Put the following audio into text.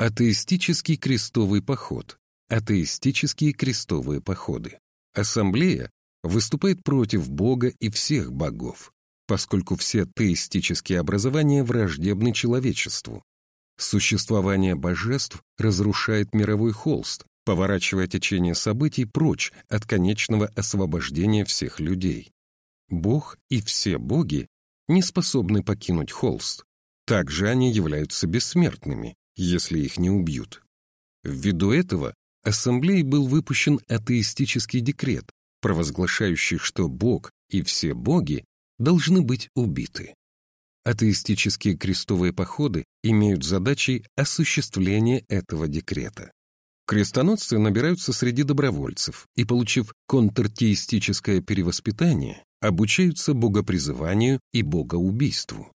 Атеистический крестовый поход. Атеистические крестовые походы. Ассамблея выступает против Бога и всех богов, поскольку все теистические образования враждебны человечеству. Существование божеств разрушает мировой холст, поворачивая течение событий прочь от конечного освобождения всех людей. Бог и все боги не способны покинуть холст. Также они являются бессмертными, если их не убьют. Ввиду этого ассамблеей был выпущен атеистический декрет, провозглашающий, что Бог и все боги должны быть убиты. Атеистические крестовые походы имеют задачей осуществление этого декрета. Крестоносцы набираются среди добровольцев и, получив контртеистическое перевоспитание, обучаются богопризыванию и богоубийству.